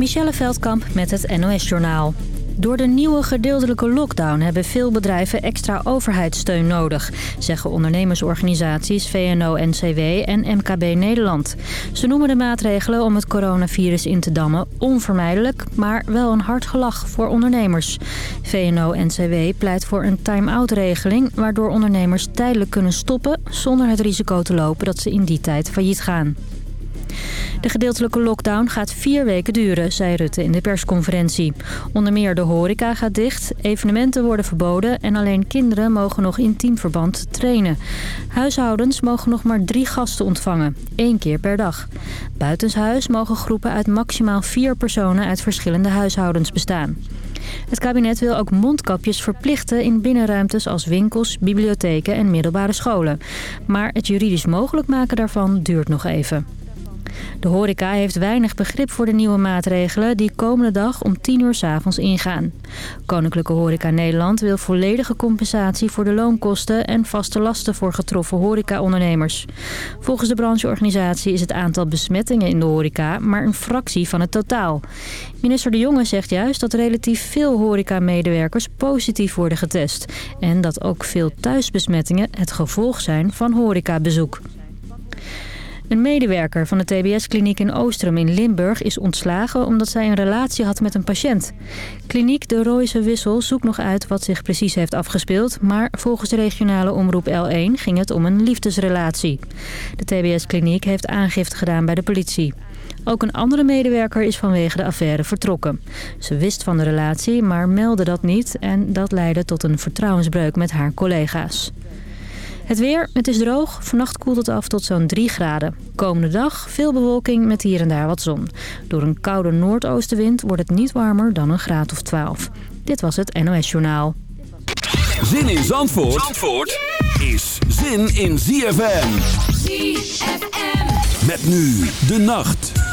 Michelle Veldkamp met het NOS-journaal. Door de nieuwe gedeeltelijke lockdown hebben veel bedrijven extra overheidssteun nodig, zeggen ondernemersorganisaties VNO-NCW en MKB Nederland. Ze noemen de maatregelen om het coronavirus in te dammen onvermijdelijk, maar wel een hard gelach voor ondernemers. VNO-NCW pleit voor een time-out regeling, waardoor ondernemers tijdelijk kunnen stoppen zonder het risico te lopen dat ze in die tijd failliet gaan. De gedeeltelijke lockdown gaat vier weken duren, zei Rutte in de persconferentie. Onder meer de horeca gaat dicht, evenementen worden verboden... en alleen kinderen mogen nog in teamverband trainen. Huishoudens mogen nog maar drie gasten ontvangen, één keer per dag. Buitenshuis mogen groepen uit maximaal vier personen uit verschillende huishoudens bestaan. Het kabinet wil ook mondkapjes verplichten in binnenruimtes als winkels, bibliotheken en middelbare scholen. Maar het juridisch mogelijk maken daarvan duurt nog even. De horeca heeft weinig begrip voor de nieuwe maatregelen die komende dag om 10 uur s avonds ingaan. Koninklijke Horeca Nederland wil volledige compensatie voor de loonkosten en vaste lasten voor getroffen horecaondernemers. Volgens de brancheorganisatie is het aantal besmettingen in de horeca maar een fractie van het totaal. Minister De Jonge zegt juist dat relatief veel horeca-medewerkers positief worden getest. En dat ook veel thuisbesmettingen het gevolg zijn van horecabezoek. Een medewerker van de TBS-kliniek in Oostrum in Limburg is ontslagen omdat zij een relatie had met een patiënt. Kliniek De Royse Wissel zoekt nog uit wat zich precies heeft afgespeeld, maar volgens de regionale omroep L1 ging het om een liefdesrelatie. De TBS-kliniek heeft aangifte gedaan bij de politie. Ook een andere medewerker is vanwege de affaire vertrokken. Ze wist van de relatie, maar meldde dat niet en dat leidde tot een vertrouwensbreuk met haar collega's. Het weer, het is droog. Vannacht koelt het af tot zo'n 3 graden. Komende dag veel bewolking met hier en daar wat zon. Door een koude noordoostenwind wordt het niet warmer dan een graad of 12. Dit was het NOS Journaal. Zin in Zandvoort, Zandvoort is zin in ZFM. ZFM. Met nu de nacht.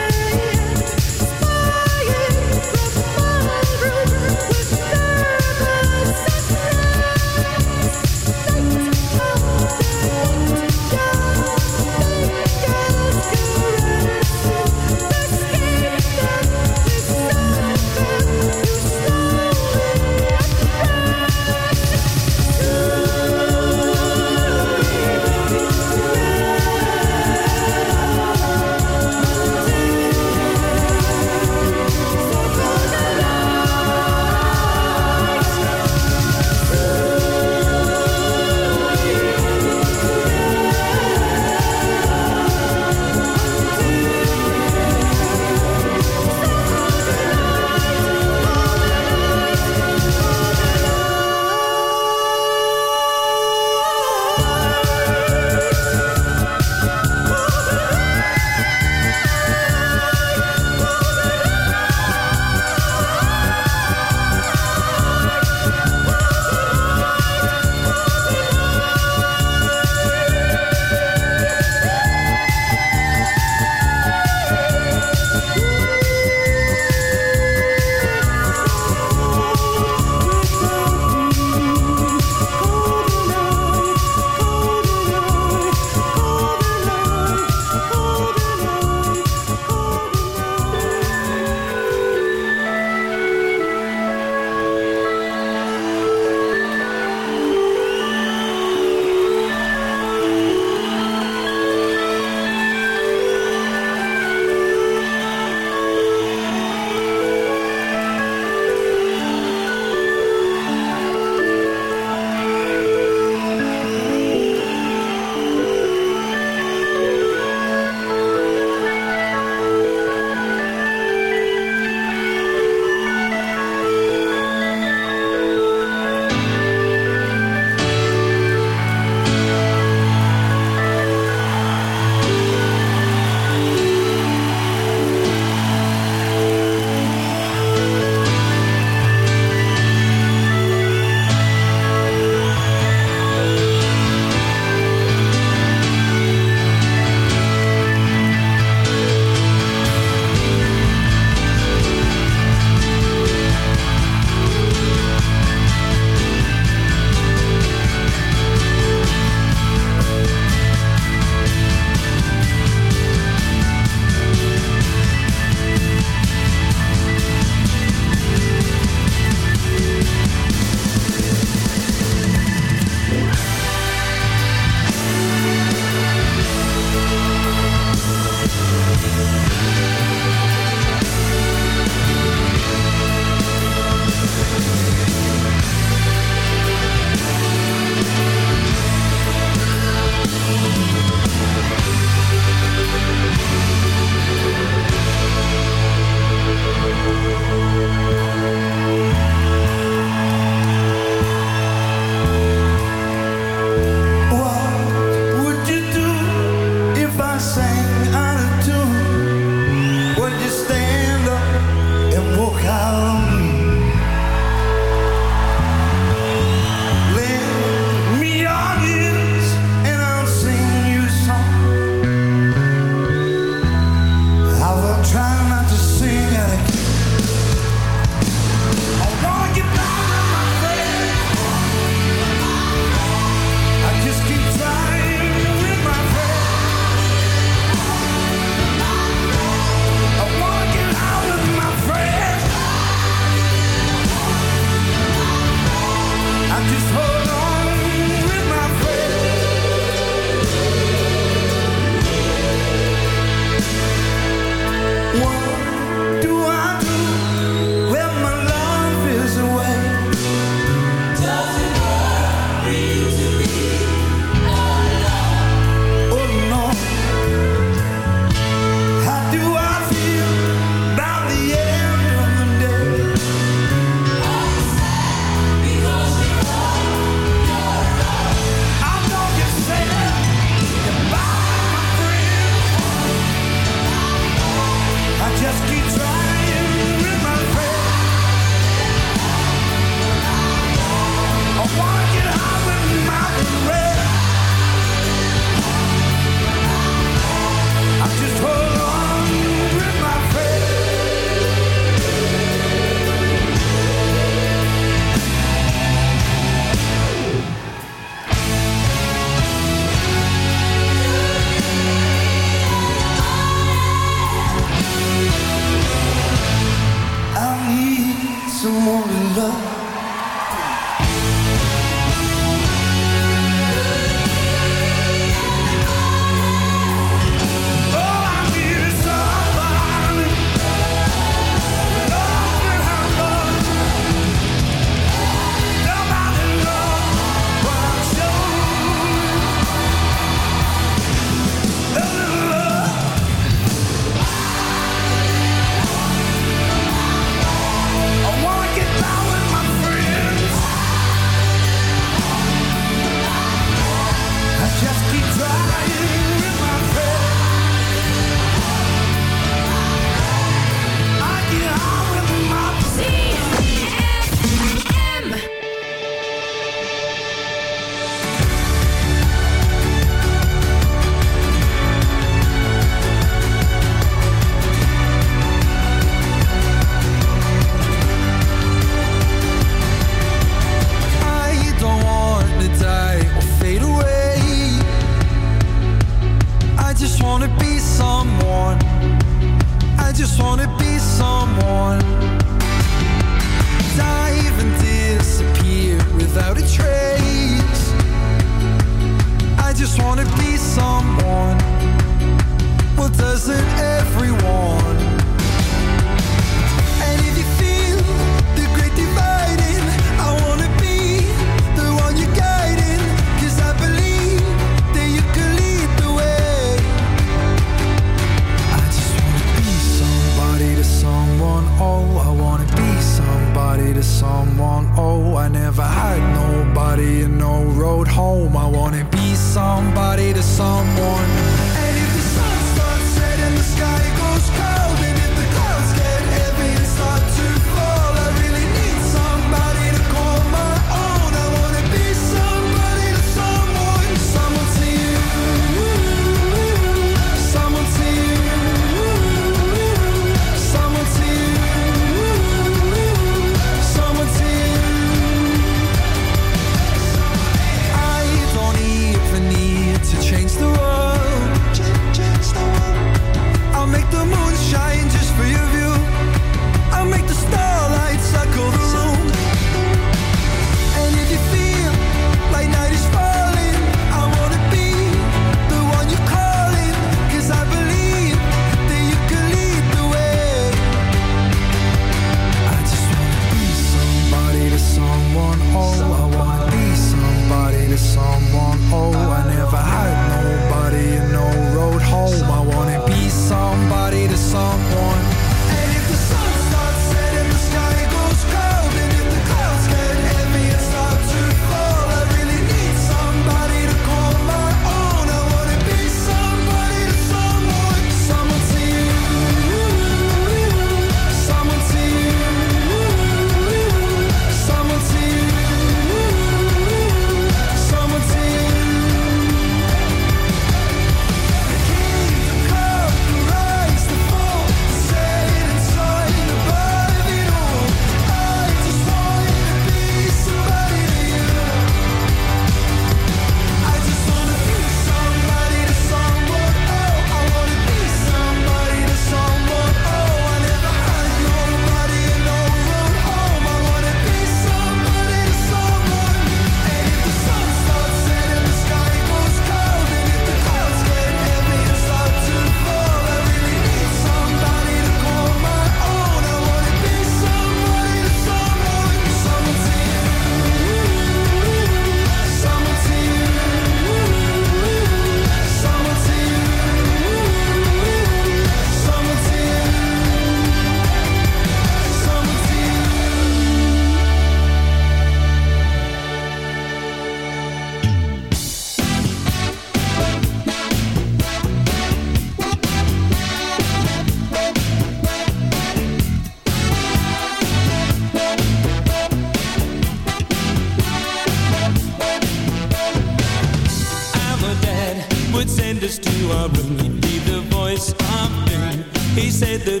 said that.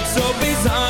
it's so bizarre.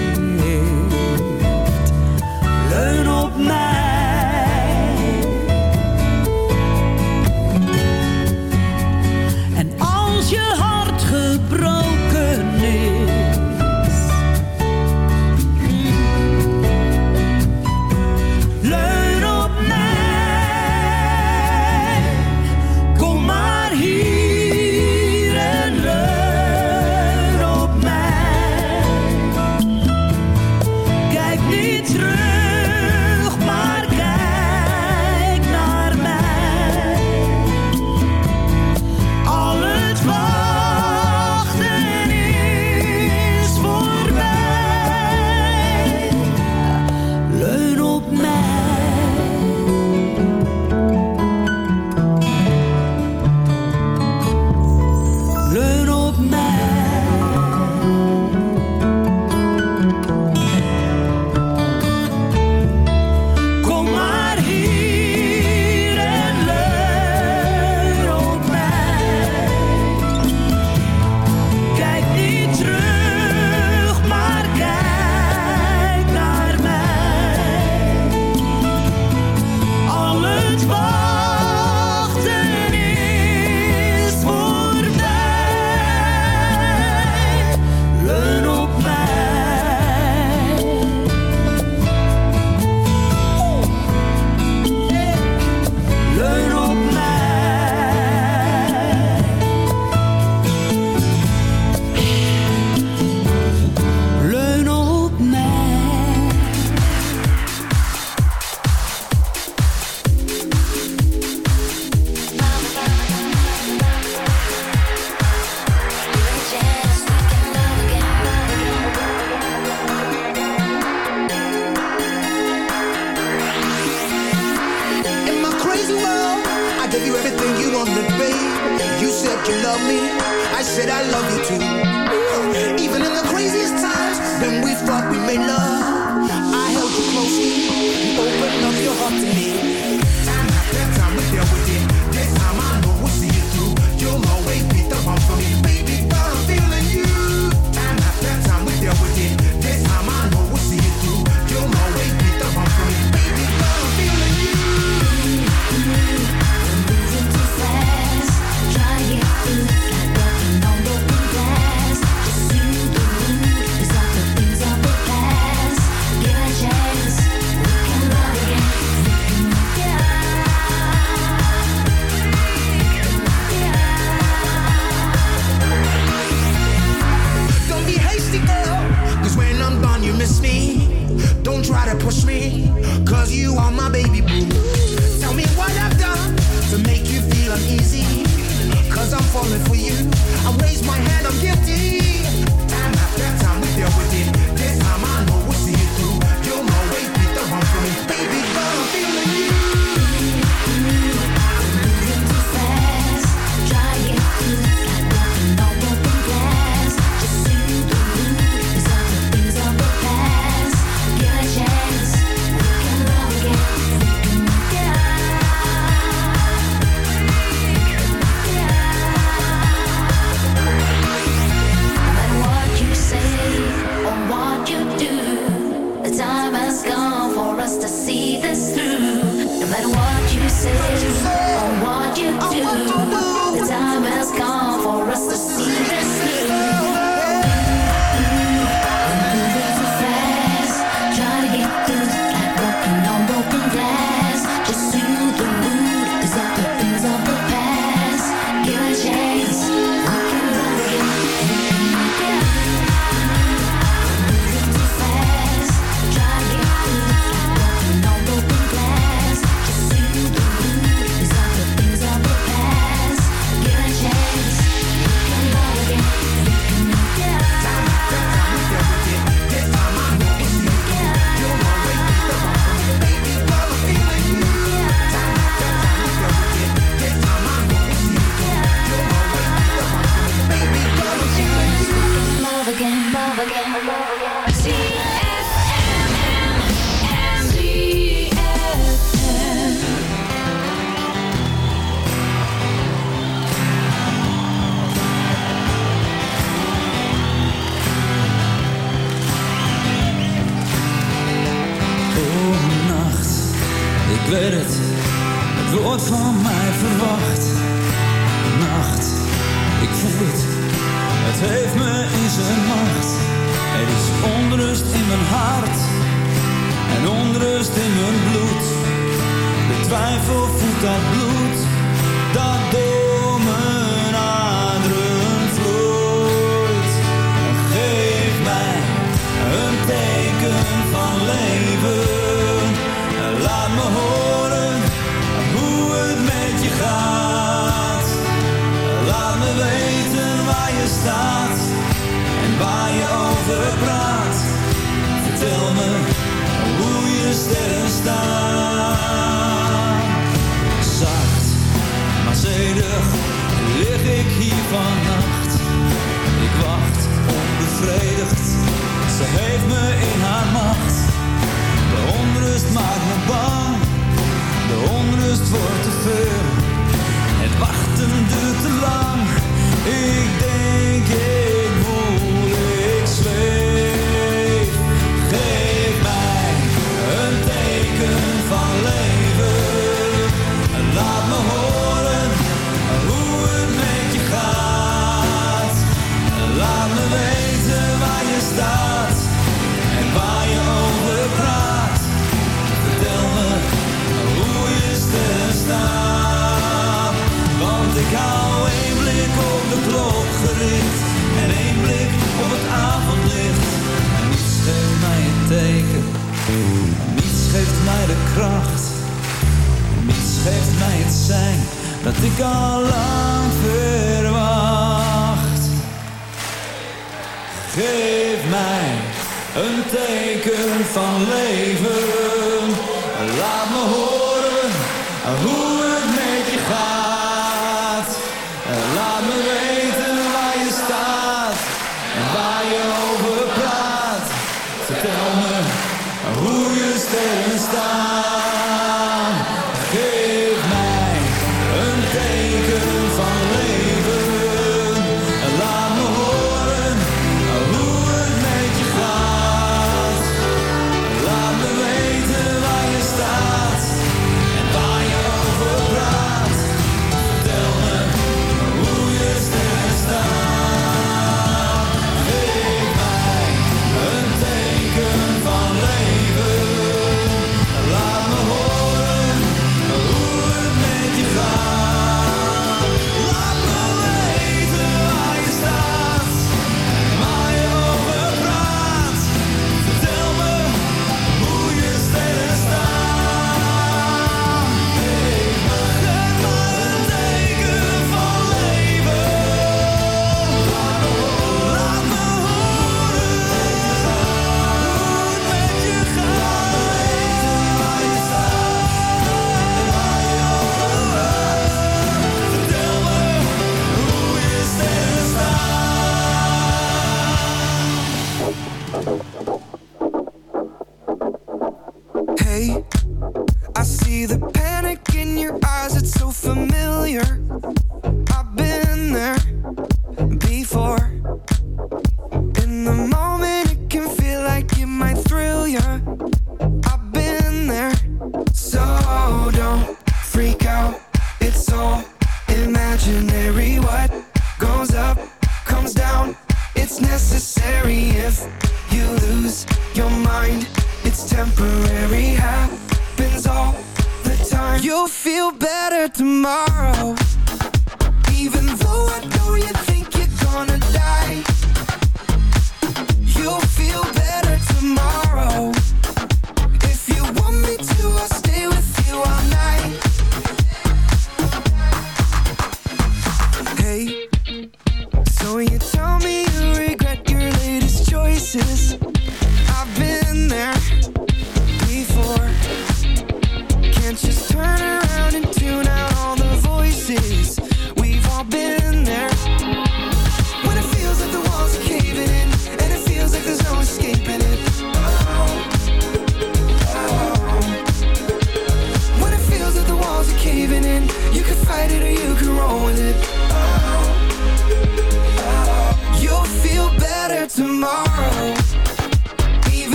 Hoe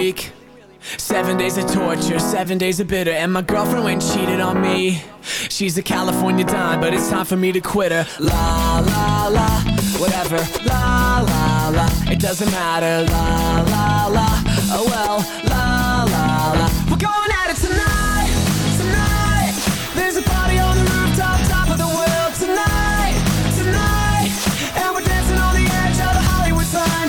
week. Seven days of torture, seven days of bitter, and my girlfriend went cheated on me. She's a California dime, but it's time for me to quit her. La la la, whatever. La la la, it doesn't matter. La la la, oh well. La la la, we're going at it tonight, tonight. There's a party on the rooftop, top of the world tonight, tonight, and we're dancing on the edge of the Hollywood sign.